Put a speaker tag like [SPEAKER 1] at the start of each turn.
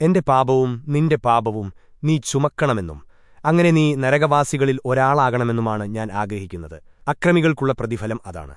[SPEAKER 1] എന്റെ പാപവും നിന്റെ പാപവും നീ ചുമക്കണമെന്നും അങ്ങനെ നീ നരകവാസികളിൽ ഒരാളാകണമെന്നുമാണ് ഞാൻ ആഗ്രഹിക്കുന്നത്. അക്രമികൾക്കുള്ള പ്രതിഫലം അതാണ്.